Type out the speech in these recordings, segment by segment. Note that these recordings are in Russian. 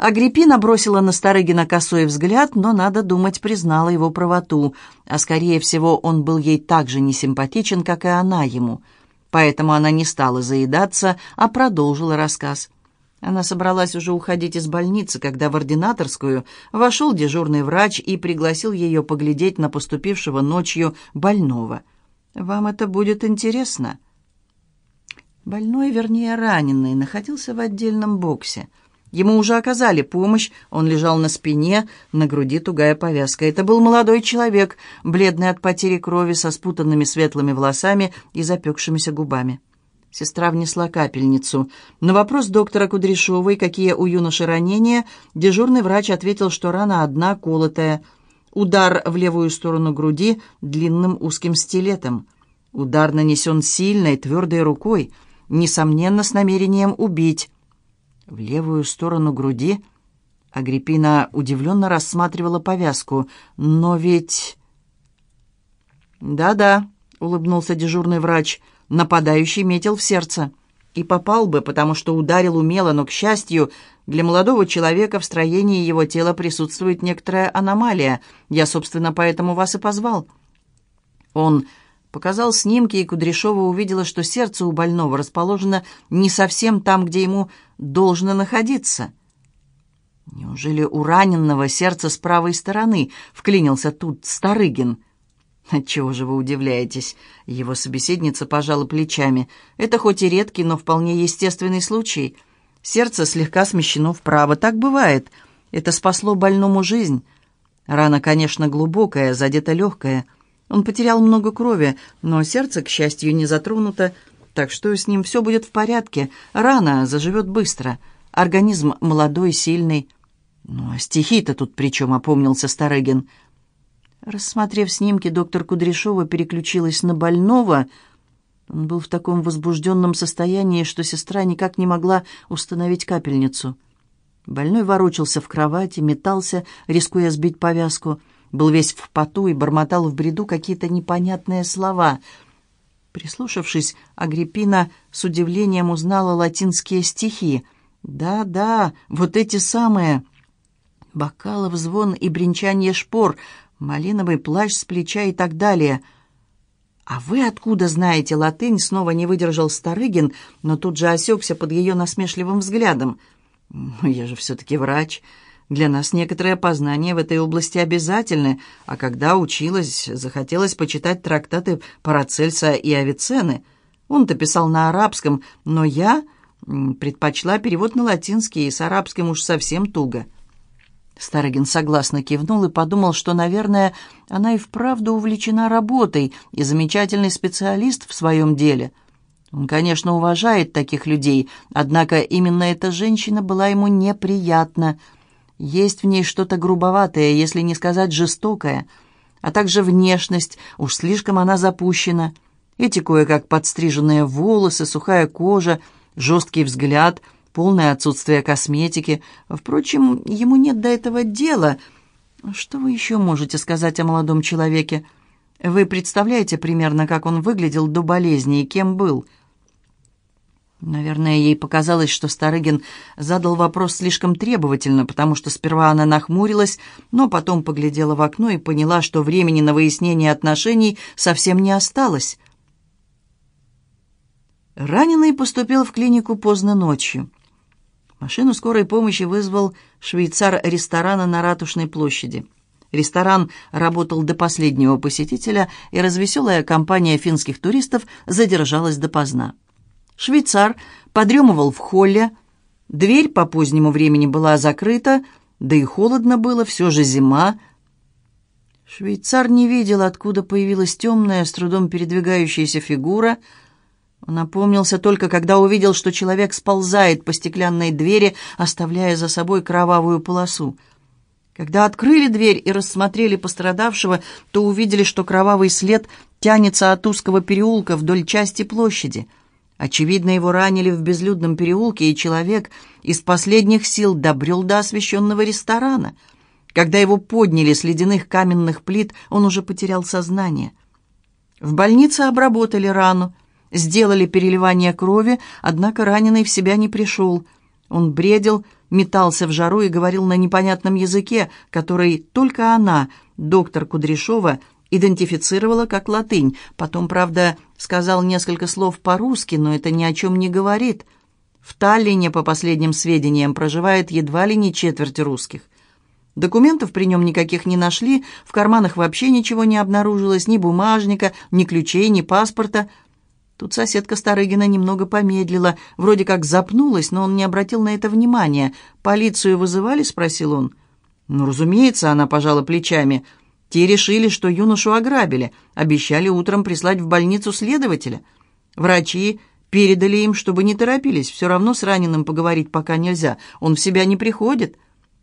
Агриппина бросила на Старыгина косой взгляд, но, надо думать, признала его правоту, а, скорее всего, он был ей так же несимпатичен, как и она ему. Поэтому она не стала заедаться, а продолжила рассказ. Она собралась уже уходить из больницы, когда в ординаторскую вошел дежурный врач и пригласил ее поглядеть на поступившего ночью больного. «Вам это будет интересно?» Больной, вернее, раненый, находился в отдельном боксе – Ему уже оказали помощь, он лежал на спине, на груди тугая повязка. Это был молодой человек, бледный от потери крови, со спутанными светлыми волосами и запекшимися губами. Сестра внесла капельницу. На вопрос доктора Кудряшовой, какие у юноши ранения, дежурный врач ответил, что рана одна, колотая. Удар в левую сторону груди длинным узким стилетом. Удар нанесен сильной, твердой рукой, несомненно, с намерением убить в левую сторону груди. Агриппина удивленно рассматривала повязку. «Но ведь...» «Да-да», — улыбнулся дежурный врач, — «нападающий метил в сердце. И попал бы, потому что ударил умело, но, к счастью, для молодого человека в строении его тела присутствует некоторая аномалия. Я, собственно, поэтому вас и позвал». Он Показал снимки, и Кудряшова увидела, что сердце у больного расположено не совсем там, где ему должно находиться. «Неужели у раненного сердце с правой стороны?» — вклинился тут Старыгин. «Отчего же вы удивляетесь?» Его собеседница пожала плечами. «Это хоть и редкий, но вполне естественный случай. Сердце слегка смещено вправо. Так бывает. Это спасло больному жизнь. Рана, конечно, глубокая, задета легкая». Он потерял много крови, но сердце, к счастью, не затронуто, так что с ним все будет в порядке. Рана заживет быстро. Организм молодой, сильный. «Ну, а стихи-то тут при чем?» — опомнился Старыгин. Рассмотрев снимки, доктор Кудряшова переключилась на больного. Он был в таком возбужденном состоянии, что сестра никак не могла установить капельницу. Больной ворочался в кровати, метался, рискуя сбить повязку — был весь в поту и бормотал в бреду какие-то непонятные слова. Прислушавшись, Агриппина с удивлением узнала латинские стихи. «Да-да, вот эти самые...» Бокалов звон и бренчание шпор, малиновый плащ с плеча и так далее. «А вы откуда знаете латынь?» Снова не выдержал Старыгин, но тут же осекся под ее насмешливым взглядом. «Ну, я же все-таки врач. Для нас некоторые познания в этой области обязательны, а когда училась, захотелось почитать трактаты Парацельса и Авиценны. Он-то писал на арабском, но я предпочла перевод на латинский, и с арабским уж совсем туго. Старыгин согласно кивнул и подумал, что, наверное, она и вправду увлечена работой и замечательный специалист в своем деле. Он, конечно, уважает таких людей, однако именно эта женщина была ему неприятна – есть в ней что-то грубоватое, если не сказать жестокое, а также внешность, уж слишком она запущена. Эти кое-как подстриженные волосы, сухая кожа, жесткий взгляд, полное отсутствие косметики. Впрочем, ему нет до этого дела. Что вы еще можете сказать о молодом человеке? Вы представляете примерно, как он выглядел до болезни и кем был?» Наверное, ей показалось, что Старыгин задал вопрос слишком требовательно, потому что сперва она нахмурилась, но потом поглядела в окно и поняла, что времени на выяснение отношений совсем не осталось. Раненый поступил в клинику поздно ночью. Машину скорой помощи вызвал швейцар ресторана на Ратушной площади. Ресторан работал до последнего посетителя, и развеселая компания финских туристов задержалась допоздна. Швейцар подремывал в холле. Дверь по позднему времени была закрыта, да и холодно было, все же зима. Швейцар не видел, откуда появилась темная, с трудом передвигающаяся фигура. Он опомнился только, когда увидел, что человек сползает по стеклянной двери, оставляя за собой кровавую полосу. Когда открыли дверь и рассмотрели пострадавшего, то увидели, что кровавый след тянется от узкого переулка вдоль части площади — Очевидно, его ранили в безлюдном переулке, и человек из последних сил добрел до освещенного ресторана. Когда его подняли с ледяных каменных плит, он уже потерял сознание. В больнице обработали рану, сделали переливание крови, однако раненый в себя не пришел. Он бредил, метался в жару и говорил на непонятном языке, который только она, доктор Кудряшова, идентифицировала как латынь. Потом, правда, сказал несколько слов по-русски, но это ни о чем не говорит. В Таллине, по последним сведениям, проживает едва ли не четверть русских. Документов при нем никаких не нашли, в карманах вообще ничего не обнаружилось, ни бумажника, ни ключей, ни паспорта. Тут соседка Старыгина немного помедлила, вроде как запнулась, но он не обратил на это внимания. «Полицию вызывали?» — спросил он. «Ну, разумеется», — она пожала плечами. «Те решили, что юношу ограбили, обещали утром прислать в больницу следователя. Врачи передали им, чтобы не торопились, все равно с раненым поговорить пока нельзя, он в себя не приходит»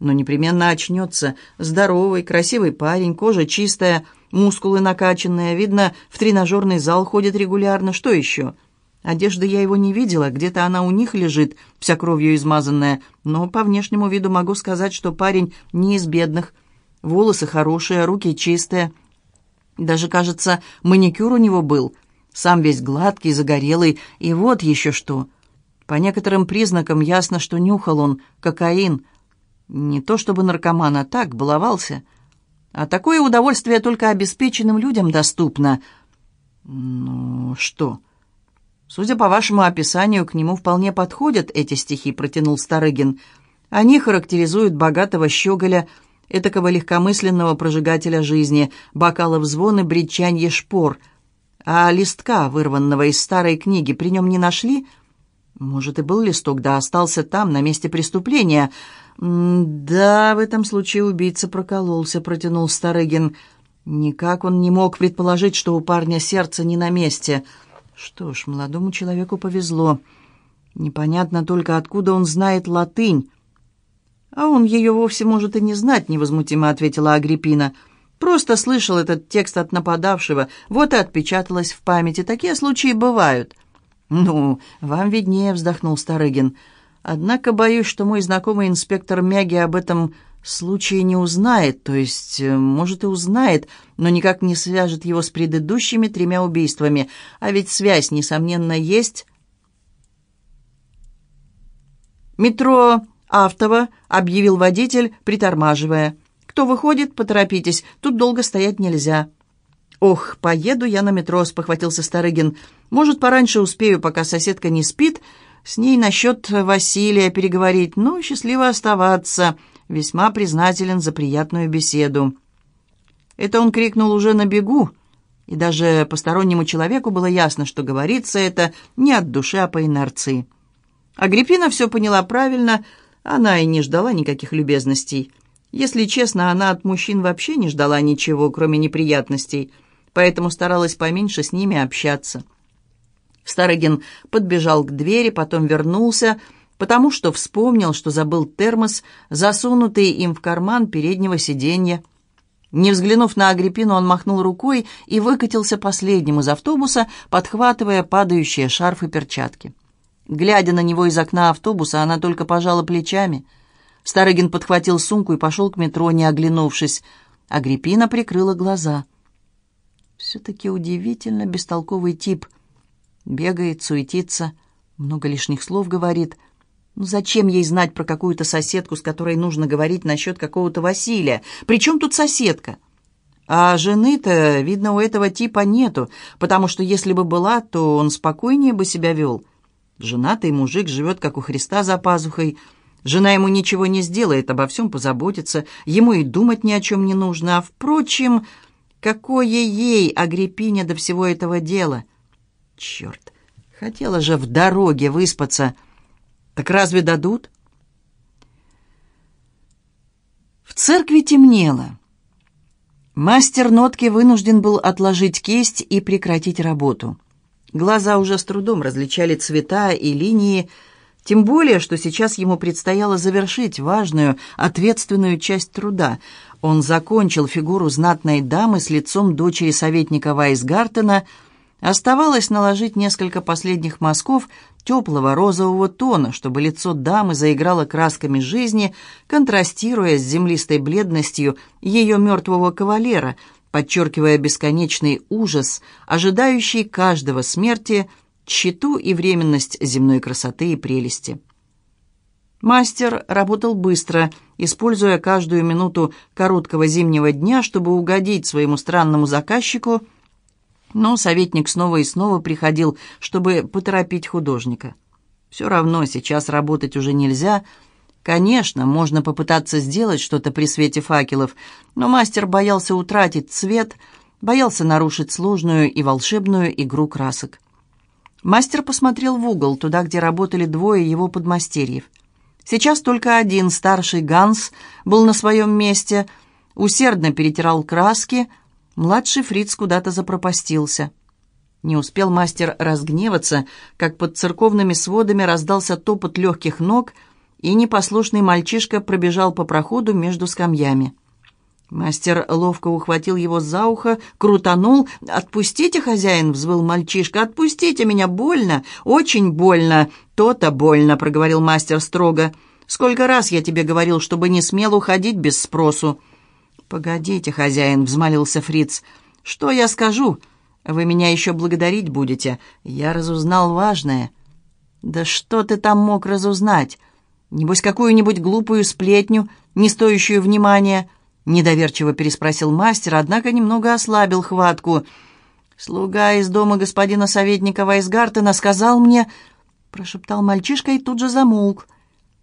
но непременно очнется. Здоровый, красивый парень, кожа чистая, мускулы накачанные. Видно, в тренажерный зал ходит регулярно. Что еще? Одежды я его не видела, где-то она у них лежит, вся кровью измазанная. Но по внешнему виду могу сказать, что парень не из бедных. Волосы хорошие, руки чистые. Даже, кажется, маникюр у него был. Сам весь гладкий, загорелый. И вот еще что. По некоторым признакам ясно, что нюхал он кокаин – не то чтобы наркоман, а так, баловался. А такое удовольствие только обеспеченным людям доступно. Ну, что? Судя по вашему описанию, к нему вполне подходят эти стихи, протянул Старыгин. Они характеризуют богатого щеголя, этакого легкомысленного прожигателя жизни, бокалов звон и шпор. А листка, вырванного из старой книги, при нем не нашли? Может, и был листок, да остался там, на месте преступления — «Да, в этом случае убийца прокололся», — протянул Старыгин. Никак он не мог предположить, что у парня сердце не на месте. Что ж, молодому человеку повезло. Непонятно только, откуда он знает латынь. «А он ее вовсе может и не знать», — невозмутимо ответила Агриппина. «Просто слышал этот текст от нападавшего, вот и отпечаталось в памяти. Такие случаи бывают». «Ну, вам виднее», — вздохнул Старыгин. Однако боюсь, что мой знакомый инспектор Мяги об этом случае не узнает, то есть, э, может, и узнает, но никак не свяжет его с предыдущими тремя убийствами. А ведь связь, несомненно, есть. «Метро Автово», — объявил водитель, притормаживая. «Кто выходит, поторопитесь, тут долго стоять нельзя». «Ох, поеду я на метро», — спохватился Старыгин. «Может, пораньше успею, пока соседка не спит», — с ней насчет Василия переговорить. Ну, счастливо оставаться. Весьма признателен за приятную беседу. Это он крикнул уже на бегу, и даже постороннему человеку было ясно, что говорится это не от души, а по инерции. Агриппина все поняла правильно, она и не ждала никаких любезностей. Если честно, она от мужчин вообще не ждала ничего, кроме неприятностей, поэтому старалась поменьше с ними общаться. Старыгин подбежал к двери, потом вернулся, потому что вспомнил, что забыл термос, засунутый им в карман переднего сиденья. Не взглянув на Агриппину, он махнул рукой и выкатился последним из автобуса, подхватывая падающие шарф и перчатки. Глядя на него из окна автобуса, она только пожала плечами. Старыгин подхватил сумку и пошел к метро, не оглянувшись. Агриппина прикрыла глаза. «Все-таки удивительно бестолковый тип», Бегает, суетится, много лишних слов говорит. Ну зачем ей знать про какую-то соседку, с которой нужно говорить насчет какого-то Василия? Причем тут соседка? А жены-то, видно, у этого типа нету, потому что если бы была, то он спокойнее бы себя вел. Женатый мужик живет, как у Христа за пазухой. Жена ему ничего не сделает, обо всем позаботится, ему и думать ни о чем не нужно. А, впрочем, какое ей, Агриппине, до всего этого дела — Черт, хотела же в дороге выспаться. Так разве дадут? В церкви темнело. Мастер нотки вынужден был отложить кисть и прекратить работу. Глаза уже с трудом различали цвета и линии, тем более, что сейчас ему предстояло завершить важную, ответственную часть труда. Он закончил фигуру знатной дамы с лицом дочери советника Вайсгартена – Оставалось наложить несколько последних мазков теплого розового тона, чтобы лицо дамы заиграло красками жизни, контрастируя с землистой бледностью ее мертвого кавалера, подчеркивая бесконечный ужас, ожидающий каждого смерти, тщету и временность земной красоты и прелести. Мастер работал быстро, используя каждую минуту короткого зимнего дня, чтобы угодить своему странному заказчику, но советник снова и снова приходил, чтобы поторопить художника. Все равно сейчас работать уже нельзя. Конечно, можно попытаться сделать что-то при свете факелов, но мастер боялся утратить цвет, боялся нарушить сложную и волшебную игру красок. Мастер посмотрел в угол, туда, где работали двое его подмастерьев – Сейчас только один, старший Ганс, был на своем месте, усердно перетирал краски, младший фриц куда-то запропастился. Не успел мастер разгневаться, как под церковными сводами раздался топот легких ног, и непослушный мальчишка пробежал по проходу между скамьями. Мастер ловко ухватил его за ухо, крутанул. «Отпустите, хозяин!» — взвыл мальчишка. «Отпустите меня! Больно! Очень больно!» «То-то больно!» — проговорил мастер строго. «Сколько раз я тебе говорил, чтобы не смел уходить без спросу!» «Погодите, хозяин!» — взмолился фриц. «Что я скажу? Вы меня еще благодарить будете. Я разузнал важное». «Да что ты там мог разузнать? Небось, какую-нибудь глупую сплетню, не стоящую внимания?» Недоверчиво переспросил мастер, однако немного ослабил хватку. «Слуга из дома господина советника Вайсгартена сказал мне...» Прошептал мальчишка и тут же замолк.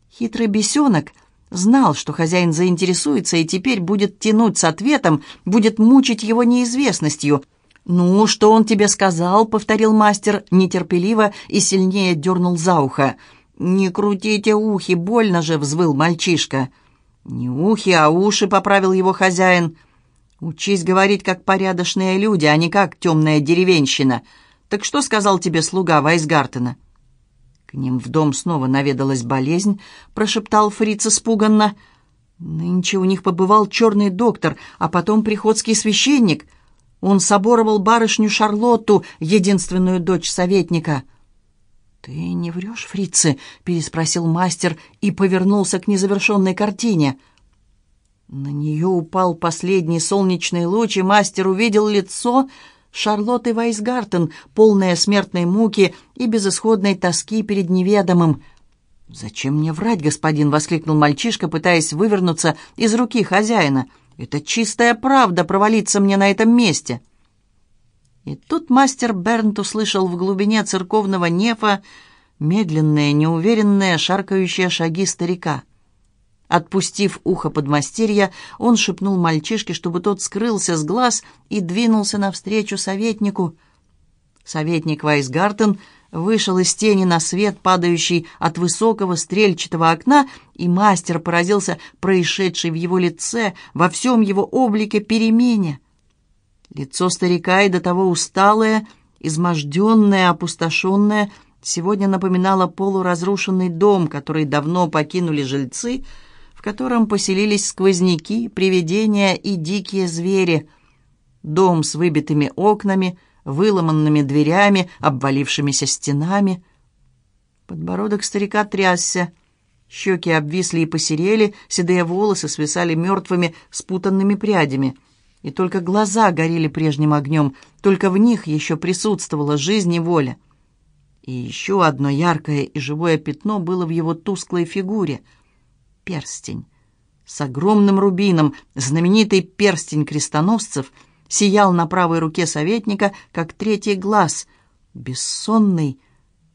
Хитрый бесенок знал, что хозяин заинтересуется и теперь будет тянуть с ответом, будет мучить его неизвестностью. «Ну, что он тебе сказал?» — повторил мастер нетерпеливо и сильнее дернул за ухо. «Не крутите ухи, больно же!» — взвыл мальчишка. «Не ухи, а уши», — поправил его хозяин. «Учись говорить, как порядочные люди, а не как темная деревенщина. Так что сказал тебе слуга Вайсгартена?» «К ним в дом снова наведалась болезнь», — прошептал Фриц испуганно. «Нынче у них побывал черный доктор, а потом приходский священник. Он соборовал барышню Шарлотту, единственную дочь советника». «Ты не врешь, фрицы?» — переспросил мастер и повернулся к незавершенной картине. На нее упал последний солнечный луч, и мастер увидел лицо Шарлотты Вайсгартен, полное смертной муки и безысходной тоски перед неведомым. «Зачем мне врать, господин?» — воскликнул мальчишка, пытаясь вывернуться из руки хозяина. «Это чистая правда провалиться мне на этом месте». И тут мастер Бернт услышал в глубине церковного нефа медленные, неуверенные, шаркающие шаги старика. Отпустив ухо подмастерья, он шепнул мальчишке, чтобы тот скрылся с глаз и двинулся навстречу советнику. Советник Вайсгартен вышел из тени на свет, падающий от высокого стрельчатого окна, и мастер поразился происшедшей в его лице, во всем его облике перемене — Лицо старика и до того усталое, изможденное, опустошенное, сегодня напоминало полуразрушенный дом, который давно покинули жильцы, в котором поселились сквозняки, привидения и дикие звери. Дом с выбитыми окнами, выломанными дверями, обвалившимися стенами. Подбородок старика трясся. Щеки обвисли и посерели, седые волосы свисали мертвыми спутанными прядями — и только глаза горели прежним огнем, только в них еще присутствовала жизнь и воля. И еще одно яркое и живое пятно было в его тусклой фигуре — перстень. С огромным рубином знаменитый перстень крестоносцев сиял на правой руке советника, как третий глаз, бессонный,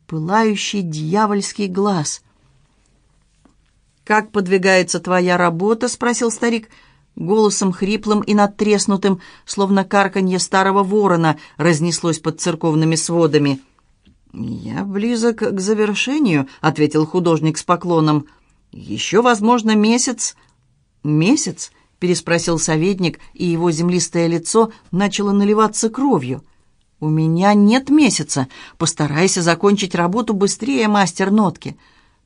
пылающий дьявольский глаз. «Как подвигается твоя работа?» — спросил старик — Голосом хриплым и надтреснутым, словно карканье старого ворона, разнеслось под церковными сводами. «Я близок к завершению», — ответил художник с поклоном. «Еще, возможно, месяц». «Месяц?» — переспросил советник, и его землистое лицо начало наливаться кровью. «У меня нет месяца. Постарайся закончить работу быстрее, мастер нотки.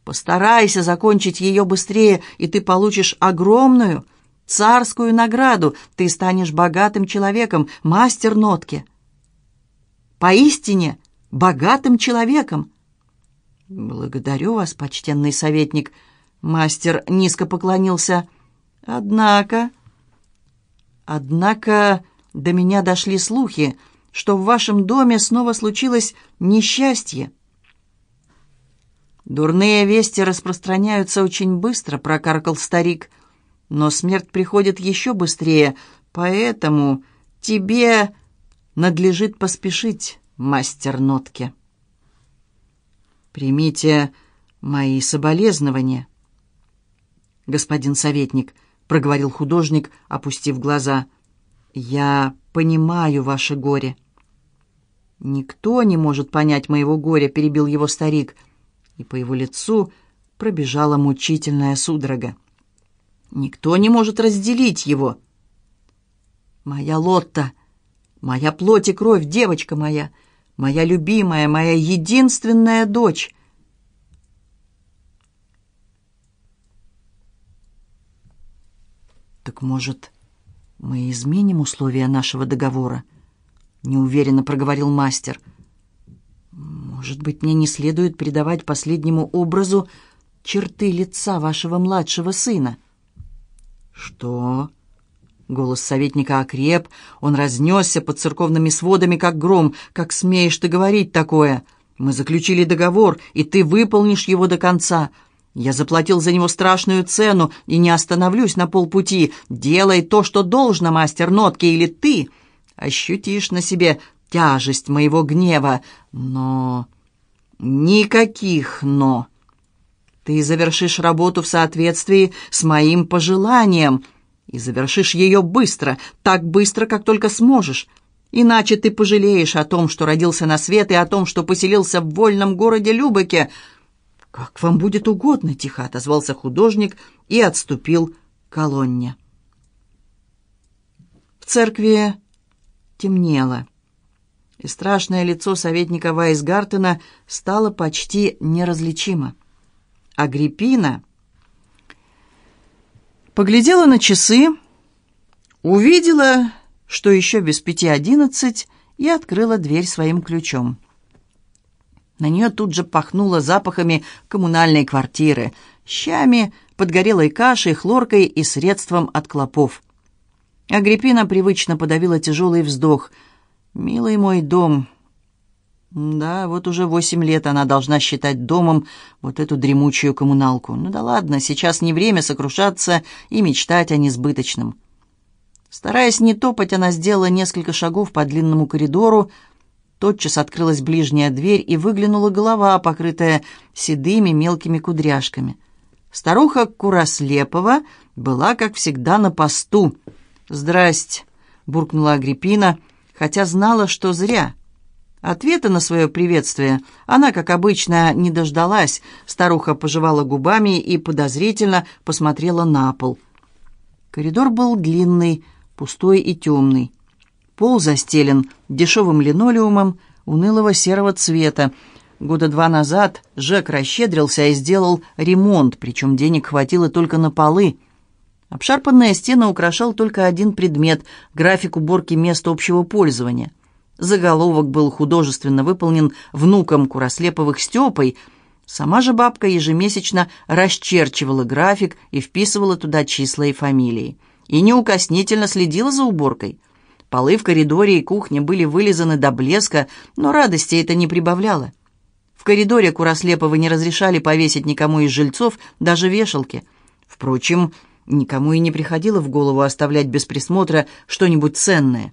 Постарайся закончить ее быстрее, и ты получишь огромную, царскую награду. Ты станешь богатым человеком, мастер нотки. Поистине богатым человеком. Благодарю вас, почтенный советник. Мастер низко поклонился. Однако... Однако до меня дошли слухи, что в вашем доме снова случилось несчастье. «Дурные вести распространяются очень быстро», — прокаркал старик. «Но смерть приходит еще быстрее, поэтому тебе надлежит поспешить, мастер нотки». «Примите мои соболезнования». «Господин советник», — проговорил художник, опустив глаза, — «я понимаю ваше горе». «Никто не может понять моего горя», — перебил его старик, и по его лицу пробежала мучительная судорога. «Никто не может разделить его». «Моя Лотта, моя плоть и кровь, девочка моя, моя любимая, моя единственная дочь». «Так, может, мы изменим условия нашего договора?» — неуверенно проговорил мастер. «Может быть, мне не следует придавать последнему образу черты лица вашего младшего сына?» «Что?» Голос советника окреп, он разнесся под церковными сводами, как гром. «Как смеешь ты говорить такое? Мы заключили договор, и ты выполнишь его до конца. Я заплатил за него страшную цену и не остановлюсь на полпути. Делай то, что должно, мастер нотки, или ты ощутишь на себе тяжесть моего гнева. Но... Никаких «но». Ты завершишь работу в соответствии с моим пожеланием и завершишь ее быстро, так быстро, как только сможешь. Иначе ты пожалеешь о том, что родился на свет, и о том, что поселился в вольном городе Любеке. «Как вам будет угодно», — тихо отозвался художник и отступил к колонне. В церкви темнело, и страшное лицо советника Вайсгартена стало почти неразличимо. Агриппина поглядела на часы, увидела, что еще без пяти одиннадцать, и открыла дверь своим ключом. На нее тут же пахнуло запахами коммунальной квартиры, щами, подгорелой кашей, хлоркой и средством от клопов. Агриппина привычно подавила тяжелый вздох. «Милый мой дом...» Да, вот уже восемь лет она должна считать домом вот эту дремучую коммуналку. Ну да ладно, сейчас не время сокрушаться и мечтать о несбыточном. Стараясь не топать, она сделала несколько шагов по длинному коридору. Тотчас открылась ближняя дверь, и выглянула голова, покрытая седыми мелкими кудряшками. Старуха Курослепова была, как всегда, на посту — «Здрасте», — буркнула Агриппина, хотя знала, что зря. Ответа на свое приветствие она, как обычно, не дождалась. Старуха пожевала губами и подозрительно посмотрела на пол. Коридор был длинный, пустой и темный. Пол застелен дешевым линолеумом унылого серого цвета. Года два назад Жек расщедрился и сделал ремонт, причем денег хватило только на полы — Обшарпанная стена украшал только один предмет — график уборки мест общего пользования. Заголовок был художественно выполнен внуком Курослеповых Степой. Сама же бабка ежемесячно расчерчивала график и вписывала туда числа и фамилии. И неукоснительно следила за уборкой. Полы в коридоре и кухне были вылизаны до блеска, но радости это не прибавляло. В коридоре Курослеповы не разрешали повесить никому из жильцов даже вешалки. Впрочем, Никому и не приходило в голову оставлять без присмотра что-нибудь ценное.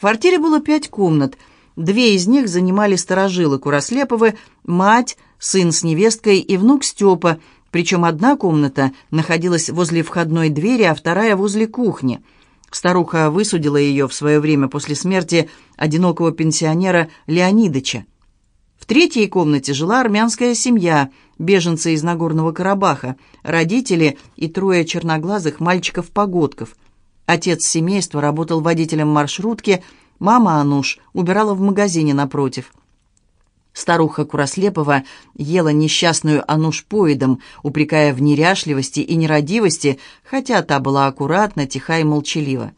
В квартире было пять комнат. Две из них занимали старожилы Курослеповы, мать, сын с невесткой и внук Степа, причем одна комната находилась возле входной двери, а вторая возле кухни. Старуха высудила ее в свое время после смерти одинокого пенсионера Леонидыча. В третьей комнате жила армянская семья, беженцы из Нагорного Карабаха, родители и трое черноглазых мальчиков-погодков. Отец семейства работал водителем маршрутки, мама Ануш убирала в магазине напротив. Старуха Курослепова ела несчастную Ануш поедом, упрекая в неряшливости и нерадивости, хотя та была аккуратна, тиха и молчалива.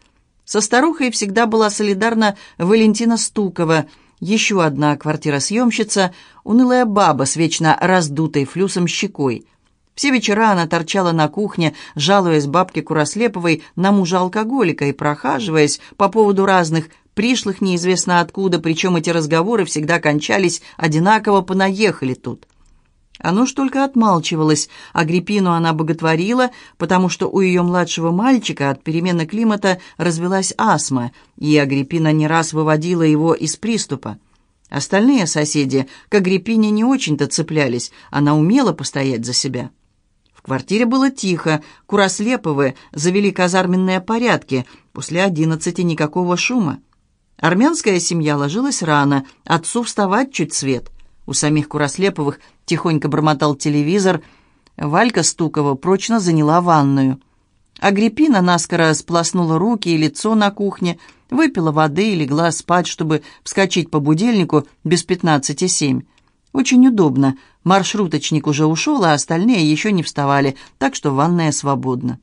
Со старухой всегда была солидарна Валентина Стукова – еще одна квартиросъемщица, унылая баба с вечно раздутой флюсом щекой. Все вечера она торчала на кухне, жалуясь бабке Курослеповой на мужа-алкоголика и прохаживаясь по поводу разных пришлых неизвестно откуда, причем эти разговоры всегда кончались одинаково «понаехали тут». Оно ж только отмалчивалось. Агриппину она боготворила, потому что у ее младшего мальчика от перемены климата развелась астма, и Агриппина не раз выводила его из приступа. Остальные соседи к Агриппине не очень-то цеплялись, она умела постоять за себя. В квартире было тихо, Курослеповы завели казарменные порядки, после одиннадцати никакого шума. Армянская семья ложилась рано, отцу вставать чуть свет. У самих Курослеповых тихонько бормотал телевизор, Валька Стукова прочно заняла ванную. Агриппина наскоро сплоснула руки и лицо на кухне, выпила воды и легла спать, чтобы вскочить по будильнику без пятнадцати семь. Очень удобно. Маршруточник уже ушел, а остальные еще не вставали, так что ванная свободна.